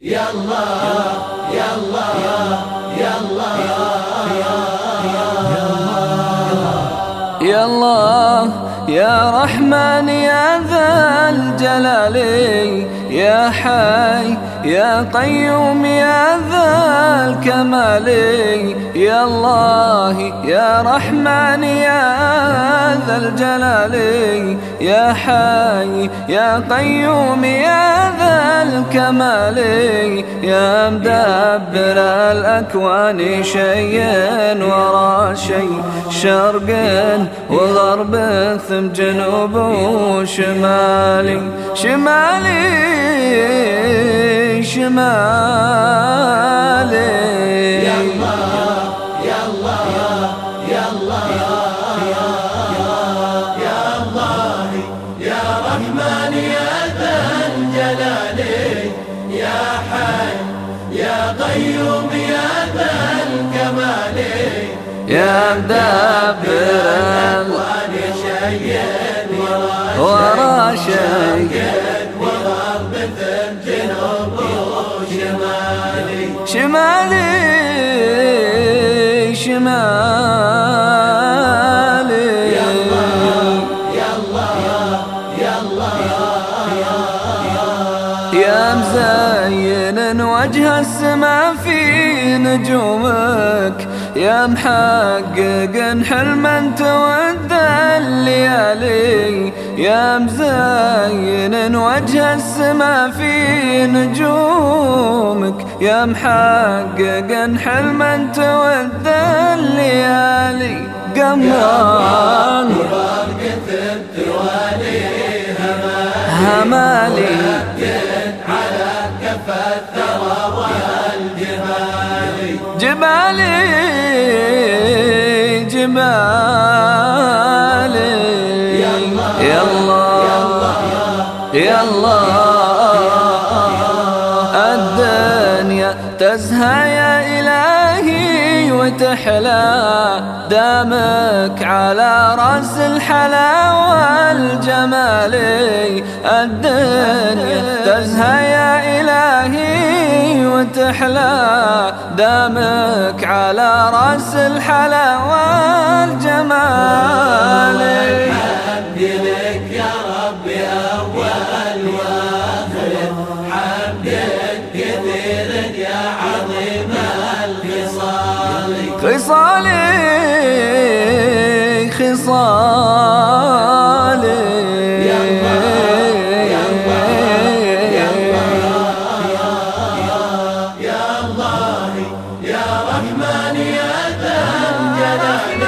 يا الله يا الله يا رحمن يا ذا الجلال. يا حي يا قيوم يا ذا الكمال يا الله يا رحمن يا ذا الجلال يا حي يا قيوم يا ذا الكمال يا مدبر الأكوان شيء ورا شيء شرق وغرب ثم جنوب وشمالي شمالي شمالي. يا الله يا الله يا الله يا الله يا رحمن يا ذا الجلال يا حي يا قيوم يا ذا الكمال يا مدبر شيء ورا شمالي يا الله يا الله يا مزين وجه السما في نجومك. يا محقق حلما تود الليالي. يا مزين وجه السما في نجومك. يا محقق حلما تود الليالي. قمران همالي. على كف الثرى جبالي جبالي يا الله يا الله. يا الدنيا تزهى يا إلهي وتحلى. دامك على رأس الحلا والجمال. الدنيا تزهى يا إلهي وتحلى دامك على رأس الحلا والجمال. حمد لك يا ربي أول وآخر حمدك كثير يا عظيم الخصال خصالي خصالي الرحمن يا ذا الجلال.